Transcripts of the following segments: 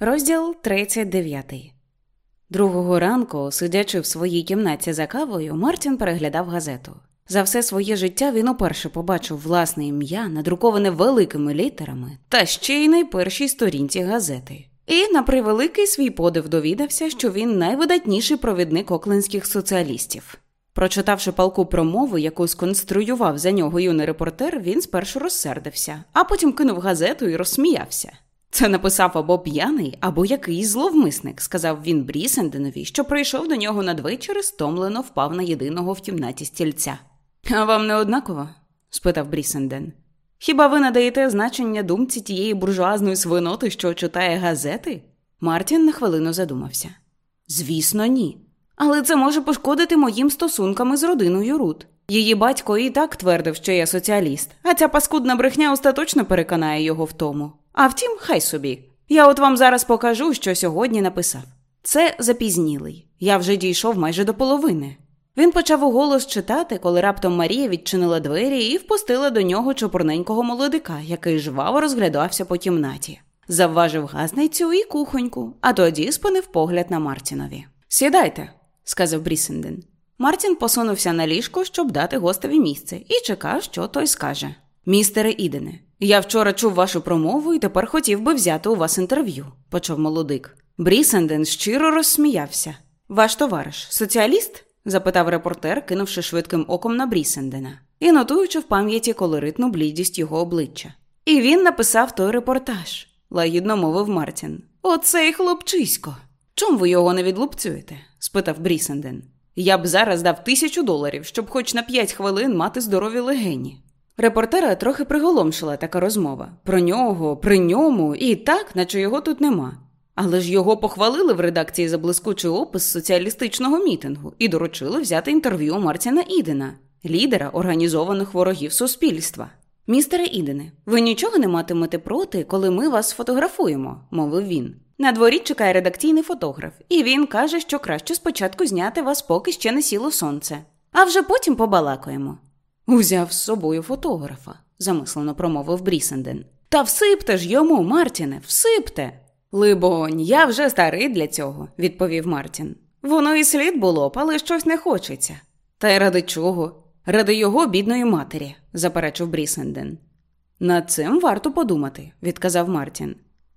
Розділ 39 Другого ранку, сидячи в своїй кімнаті за кавою, Мартін переглядав газету. За все своє життя він уперше побачив власне ім'я, надруковане великими літерами, та ще й найпершій сторінці газети. І, на превеликий свій подив, довідався, що він найвидатніший провідник оклендських соціалістів. Прочитавши палку промову, яку сконструював за нього юний репортер, він спершу розсердився, а потім кинув газету і розсміявся. Це написав або п'яний, або якийсь зловмисник, сказав він Брісенденові, що прийшов до нього надвечір і стомлено впав на єдиного в кімнаті стільця. А вам не однаково? спитав Брісенден. Хіба ви надаєте значення думці тієї буржуазної свиноти, що читає газети? Мартін на хвилину задумався. Звісно, ні. Але це може пошкодити моїм стосункам з родиною Рут. Її батько і так твердив, що я соціаліст, а ця паскудна брехня остаточно переконає його в тому. А втім, хай собі. Я от вам зараз покажу, що сьогодні написав. Це запізнілий. Я вже дійшов майже до половини. Він почав уголос читати, коли раптом Марія відчинила двері і впустила до нього чопурненького молодика, який жваво розглядався по кімнаті. Завважив газницю і кухоньку, а тоді спинив погляд на Мартінові. Сідайте, сказав Брісенден. Мартін посунувся на ліжко, щоб дати гостеві місце, і чекав, що той скаже. Містере Ідене, я вчора чув вашу промову і тепер хотів би взяти у вас інтерв'ю, почав молодик. Брісенден щиро розсміявся. Ваш товариш, соціаліст? запитав репортер, кинувши швидким оком на Брісендена і нотуючи в пам'яті колоритну блідість його обличчя. І він написав той репортаж, лагідно мовив Мартін. Оцей хлопчисько. Чом ви його не відлупцюєте? спитав Брісенден. Я б зараз дав тисячу доларів, щоб хоч на п'ять хвилин мати здорові легені. Репортера трохи приголомшила така розмова про нього, при ньому і так, наче його тут нема. Але ж його похвалили в редакції за блискучий опис соціалістичного мітингу і доручили взяти інтерв'ю Мартіна Ідена, лідера організованих ворогів суспільства. Містере Ідене, ви нічого не матимете проти, коли ми вас фотографуємо, мовив він. На дворі чекає редакційний фотограф, і він каже, що краще спочатку зняти вас, поки ще не сіло сонце, а вже потім побалакаємо. Узяв з собою фотографа, замислено промовив Брісенден. Та всипте ж йому, Мартіне, всипте. Либонь, я вже старий для цього, відповів Мартін. Воно і слід було б, але щось не хочеться. Та й ради чого? Ради його бідної матері, заперечив Брісенден. Над цим варто подумати, відказав Мартін.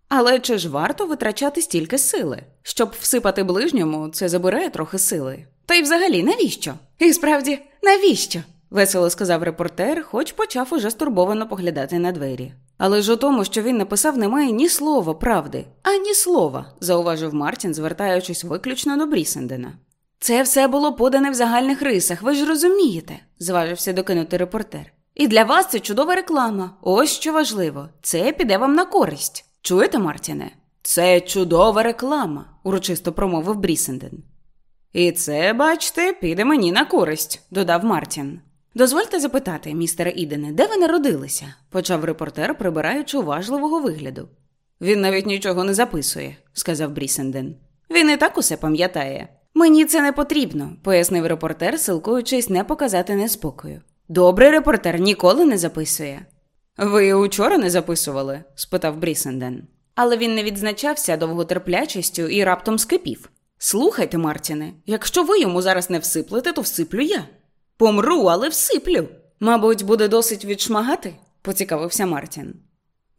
Але чи ж варто витрачати стільки сили? Щоб всипати ближньому, це забирає трохи сили. Та й взагалі навіщо? І справді, навіщо? Весело сказав репортер, хоч почав уже стурбовано поглядати на двері. Але ж у тому, що він написав, немає ні слова правди, ані слова, зауважив Мартін, звертаючись виключно до Брісендена. Це все було подане в загальних рисах, ви ж розумієте, зважився докинути репортер. І для вас це чудова реклама. Ось що важливо, це піде вам на користь. Чуєте, Мартіне? Це чудова реклама, урочисто промовив Брісенден. І це, бачте, піде мені на користь, додав Мартін. Дозвольте запитати, містере Ідене, де ви народилися? почав репортер, прибираючи уважливого вигляду. Він навіть нічого не записує, сказав Брісенден. Він і так усе пам'ятає. Мені це не потрібно, пояснив репортер, силкуючись не показати неспокою. Добрий репортер ніколи не записує. Ви учора не записували? спитав Брісенден. Але він не відзначався довготерплячістю і раптом скипів. Слухайте, Мартіне, якщо ви йому зараз не всиплете, то всиплю я. Помру, але всиплю. Мабуть, буде досить відшмагати, поцікавився Мартін.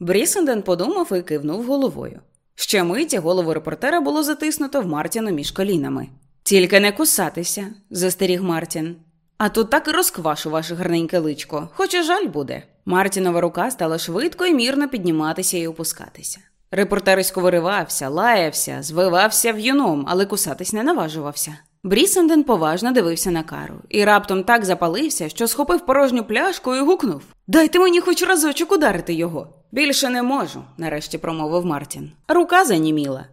Брісенден подумав і кивнув головою. Ще миті голову репортера було затиснуто в Мартіну між колінами. Тільки не кусатися, застеріг Мартін. А тут так і розквашу ваше гарненьке личко, хоч і жаль буде. Мартінова рука стала швидко і мірно підніматися і опускатися. Репортерисько виривався, лаявся, звивався в'юном, але кусатись не наважувався. Брісенден поважно дивився на кару і раптом так запалився, що схопив порожню пляшку і гукнув Дайте мені хоч разочок ударити його. Більше не можу, нарешті промовив Мартін. Рука заніміла.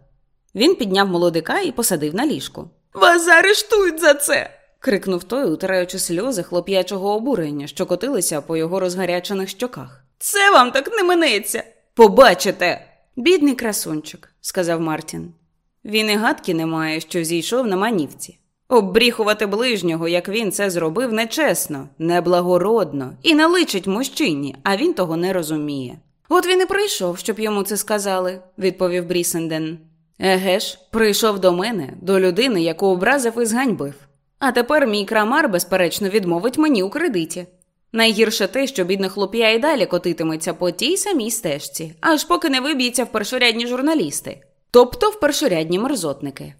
Він підняв молодика і посадив на ліжку. Вас заарештують за це. крикнув той, утираючи сльози хлоп'ячого обурення, що котилися по його розгарячених щоках. Це вам так не минеться. Побачите. Бідний красунчик, сказав Мартін. Він і гадки не має, що зійшов на манівці. Оббріхувати ближнього, як він це зробив, нечесно, неблагородно і не личить мужчині, а він того не розуміє. От він і прийшов, щоб йому це сказали, відповів Брісенден. Еге ж, прийшов до мене, до людини, яку образив і зганьбив. А тепер мій крамар, безперечно, відмовить мені у кредиті. Найгірше те, що бідне хлоп'я і далі котитиметься по тій самій стежці, аж поки не виб'ється в першорядні журналісти, тобто в першорядні мерзотники.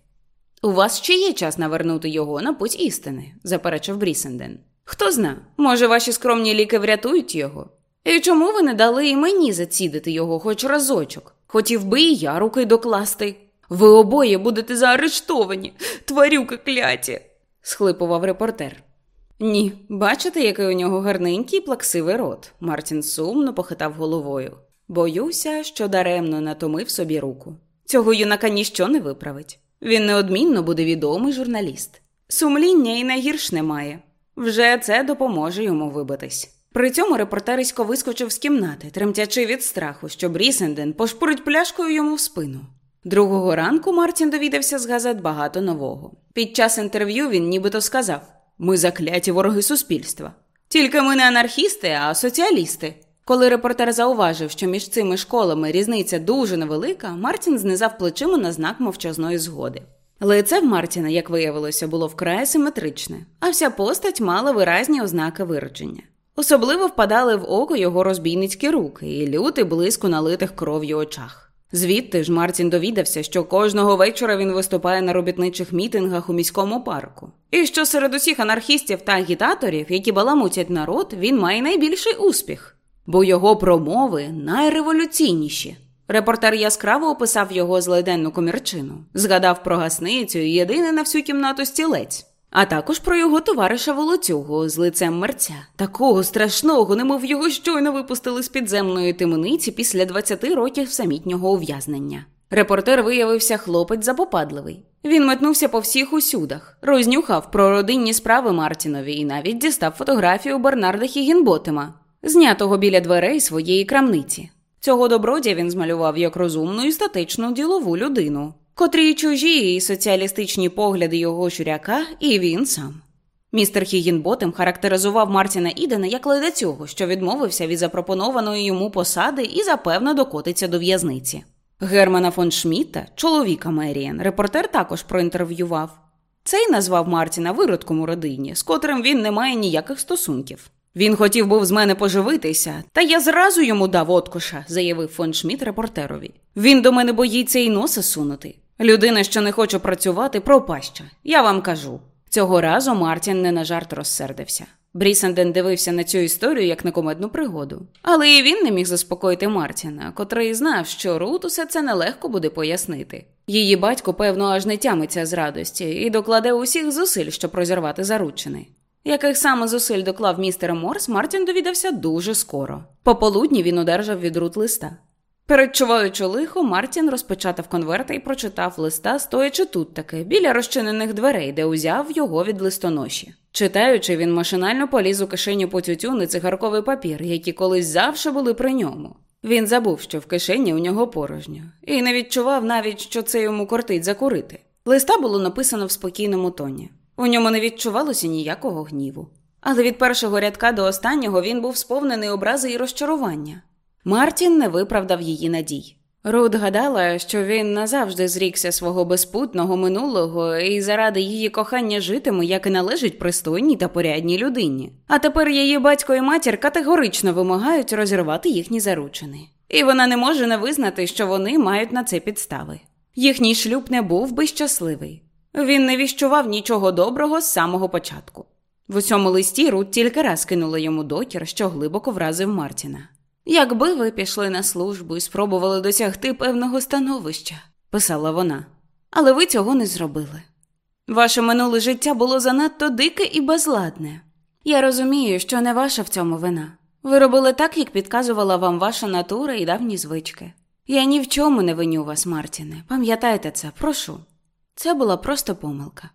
У вас ще є час навернути його на путь істини, заперечив Брісенден. Хто зна, може, ваші скромні ліки врятують його? І чому ви не дали і мені зацідити його хоч разочок? Хотів би і я руки докласти. Ви обоє будете заарештовані, тварюки кляті, схлипував репортер. Ні, бачите, який у нього гарненький плаксивий рот. Мартін сумно похитав головою. Боюся, що даремно натомив собі руку. Цього юнака ніщо не виправить. Він неодмінно буде відомий журналіст. Сумління і найгірш немає. Вже це допоможе йому вибитись. При цьому репортерисько вискочив з кімнати, тремтячи від страху, що Брісенден пошпурить пляшкою йому в спину. Другого ранку Мартін довідався з газет багато нового. Під час інтерв'ю він нібито сказав: ми закляті вороги суспільства. Тільки ми не анархісти, а соціалісти. Коли репортер зауважив, що між цими школами різниця дуже невелика, Мартін знизав плечима на знак мовчазної згоди. Лице в Мартіна, як виявилося, було вкрай симетричне, а вся постать мала виразні ознаки виродження. Особливо впадали в око його розбійницькі руки і лютий блиску налитих кров'ю очах. Звідти ж Мартін довідався, що кожного вечора він виступає на робітничих мітингах у міському парку, і що серед усіх анархістів та агітаторів, які баламутять народ, він має найбільший успіх, бо його промови найреволюційніші. Репортер яскраво описав його злиденну комірчину, згадав про гасницю і єдиний на всю кімнату стілець, а також про його товариша волоцюгу з лицем мерця, такого страшного, немов його щойно випустили з підземної темниці після 20 років самітнього ув'язнення. Репортер виявився хлопець запопадливий. Він метнувся по всіх усюдах, рознюхав про родинні справи Мартінові і навіть дістав фотографію Бернарда Хігінботема, знятого біля дверей своєї крамниці. Цього добродія він змалював як розумну і статичну ділову людину, котрі чужі соціалістичні погляди його швагра, і він сам. Містер Хігінботем характеризував Мартіна Ідена як ледацього, що відмовився від запропонованої йому посади і запевно докотиться до в'язниці. Германа фон Шмітта, чоловіка Мерієн, репортер також проінтерв'ював. Цей назвав Мартіна виродком у родині, з котрим він не має ніяких стосунків. Він хотів був з мене поживитися, та я зразу йому дав откоша, заявив фон Шміт репортерові. Він до мене боїться і носа сунути. Людина, що не хоче працювати, пропаща. Я вам кажу. Цього разу Мартін не на жарт розсердився. Брісенден дивився на цю історію як на комедну пригоду. Але і він не міг заспокоїти Мартіна, котрий знав, що Рут усе це нелегко буде пояснити. Її батько, певно, аж не тямиться з радості і докладе усіх зусиль, щоб розірвати заручини. Яких саме зусиль доклав містер Морс, Мартін довідався дуже скоро. Пополудні він одержав від Рут листа. Передчуваючи лихо, Мартін розпечатав конверта і прочитав листа, стоячи тут таки, біля розчинених дверей, де узяв його від листоноші. Читаючи, він машинально поліз у кишеню по тютюни цигарковий папір, які колись завжди були при ньому. Він забув, що в кишені у нього порожньо, і не відчував навіть, що це йому кортить закурити. Листа було написано в спокійному тоні. У ньому не відчувалося ніякого гніву. Але від першого рядка до останнього він був сповнений образи і розчарування. Мартін не виправдав її надій. Рут гадала, що він назавжди зрікся свого безпутного минулого і заради її кохання житиме, як і належить пристойній та порядній людині. А тепер її батько і матір категорично вимагають розірвати їхні заручини. І вона не може не визнати, що вони мають на це підстави. Їхній шлюб не був би щасливий. Він не віщував нічого доброго з самого початку. В усьому листі Рут тільки раз кинула йому докір, що глибоко вразив Мартіна. Якби ви пішли на службу і спробували досягти певного становища, писала вона, але ви цього не зробили. Ваше минуле життя було занадто дике і безладне. Я розумію, що не ваша в цьому вина. Ви робили так, як підказувала вам ваша натура і давні звички. Я ні в чому не виню вас, Мартіне. Пам'ятайте це, прошу. Це була просто помилка.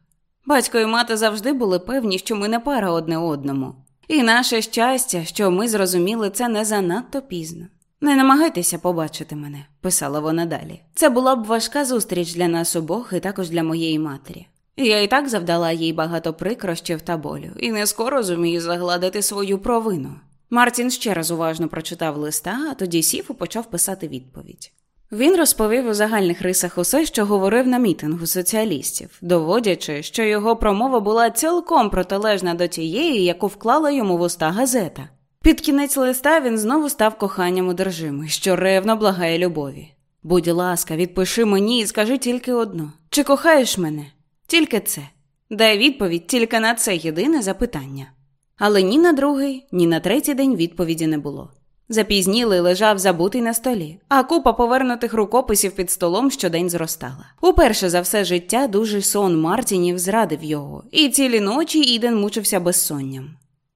Батько і мати завжди були певні, що ми не пара одне одному. І наше щастя, що ми зрозуміли це не занадто пізно. Не намагайтеся побачити мене, писала вона далі. Це була б важка зустріч для нас обох і також для моєї матері. Я і так завдала їй багато прикрощів та болю, і не скоро зумію загладити свою провину. Мартін ще раз уважно прочитав листа, а тоді сів і почав писати відповідь. Він розповів у загальних рисах усе, що говорив на мітингу соціалістів, доводячи, що його промова була цілком протилежна до тієї, яку вклала йому в уста газета. Під кінець листа він знову став коханням одержимий, що ревно благає любові. Будь ласка, відпиши мені і скажи тільки одно: чи кохаєш мене? Тільки це. Дай відповідь тільки на це єдине запитання. Але ні на другий, ні на третій день відповіді не було. Запізнілий лежав забутий на столі, а купа повернутих рукописів під столом щодень зростала. Уперше за все життя дужий сон Мартінів зрадив його, і цілі ночі Іден мучився безсонням.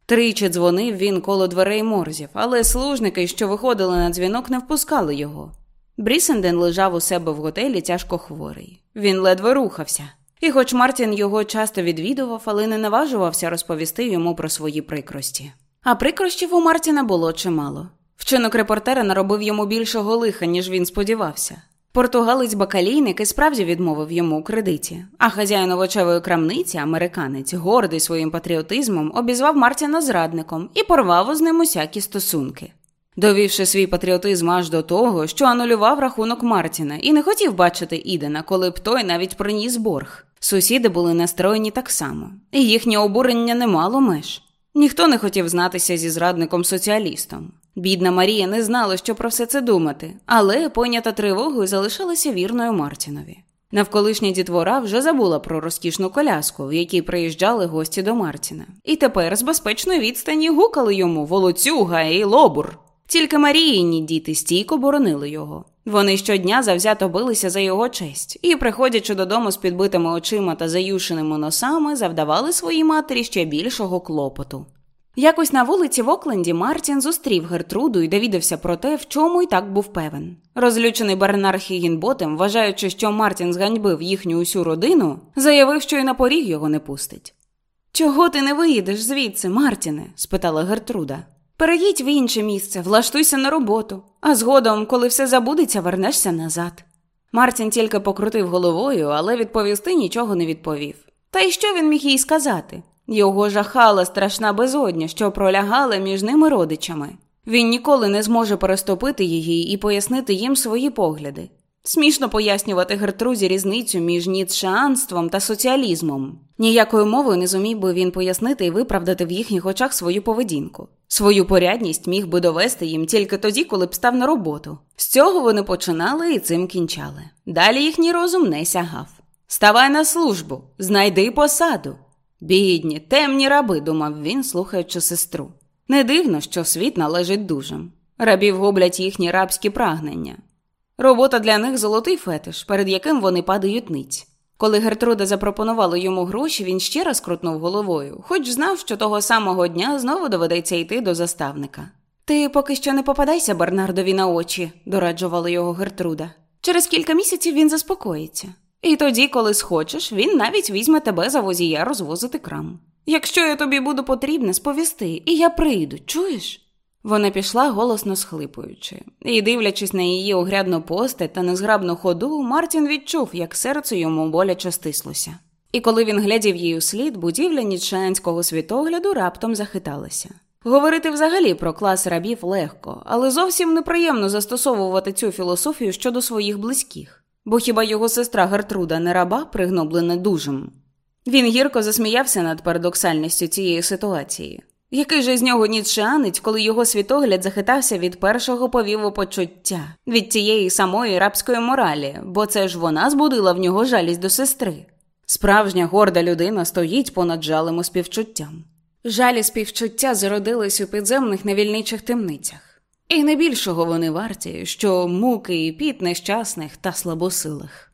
Тричі дзвонив він коло дверей морзів, але служники, що виходили на дзвінок, не впускали його. Брісенден лежав у себе в готелі тяжко хворий. Він ледве рухався. І, хоч Мартін його часто відвідував, але не наважувався розповісти йому про свої прикрості. А прикрощів у Мартіна було чимало. Вчинок репортера наробив йому більшого лиха, ніж він сподівався. Португалець бакалійник і справді відмовив йому у кредиті, а хазяїн овочевої крамниці, американець, гордий своїм патріотизмом, обізвав Мартіна зрадником і порвав з ним усякі стосунки. Довівши свій патріотизм аж до того, що анулював рахунок Мартіна і не хотів бачити Ідена, коли б той навіть приніс борг. Сусіди були настроєні так само, і їхнє обурення не мало меж. Ніхто не хотів знатися зі зрадником соціалістом. Бідна Марія не знала, що про все це думати, але, пойнята тривогою, залишалася вірною Мартінові. Навколишня дітвора вже забула про розкішну коляску, в якій приїжджали гості до Мартіна, і тепер з безпечної відстані гукали йому волоцюга і лобур. Тільки Маріїні діти стійко боронили його. Вони щодня завзято билися за його честь і, приходячи додому з підбитими очима та заюшеними носами, завдавали своїй матері ще більшого клопоту. Якось на вулиці в Окленді Мартін зустрів Гертруду і довідався про те, в чому й так був певен. Розлючений Бернар Хігінботем, вважаючи, що Мартін зганьбив їхню усю родину, заявив, що й на поріг його не пустить. Чого ти не виїдеш звідси, Мартіне? спитала Гертруда. Переїдь в інше місце, влаштуйся на роботу, а згодом, коли все забудеться, вернешся назад. Мартін тільки покрутив головою, але відповісти нічого не відповів. Та й що він міг їй сказати? Його жахала страшна безодня, що пролягала між ними родичами. Він ніколи не зможе переступити її і пояснити їм свої погляди. Смішно пояснювати Гертрузі різницю між ніцшеанством та соціалізмом. Ніякою мовою не зумів би він пояснити і виправдати в їхніх очах свою поведінку. Свою порядність міг би довести їм тільки тоді, коли б став на роботу. З цього вони починали і цим кінчали. Далі їхній розум не сягав. Ставай на службу, знайди посаду. Бідні, темні раби, думав він, слухаючи сестру. Не дивно, що світ належить дужим. Рабів гублять їхні рабські прагнення. Робота для них золотий фетиш, перед яким вони падають ниць. Коли Гертруда запропонувала йому гроші, він ще раз крутнув головою, хоч знав, що того самого дня знову доведеться йти до заставника. Ти поки що не попадайся Бернардові на очі, дораджувала його Гертруда. Через кілька місяців він заспокоїться. І тоді, коли схочеш, він навіть візьме тебе за возія розвозити крам. Якщо я тобі буду потрібна, сповісти, і я прийду, чуєш? Вона пішла, голосно схлипуючи, і, дивлячись на її огрядну постать та незграбну ходу, Мартін відчув, як серце йому боляче стислося. І коли він глядів їй у слід, будівля нічанського світогляду раптом захиталася. Говорити взагалі про клас рабів легко, але зовсім неприємно застосовувати цю філософію щодо своїх близьких, бо хіба його сестра Гертруда не раба, пригноблена дужим? Він гірко засміявся над парадоксальністю цієї ситуації. Який же з нього ніцшеанець, коли його світогляд захитався від першого повіву почуття, від тієї самої рабської моралі, бо це ж вона збудила в нього жалість до сестри. Справжня горда людина стоїть понад жалем у співчуттям. Жалі співчуття зародились у підземних невільничих темницях, і не більшого вони варті, що муки і піт нещасних та слабосилих.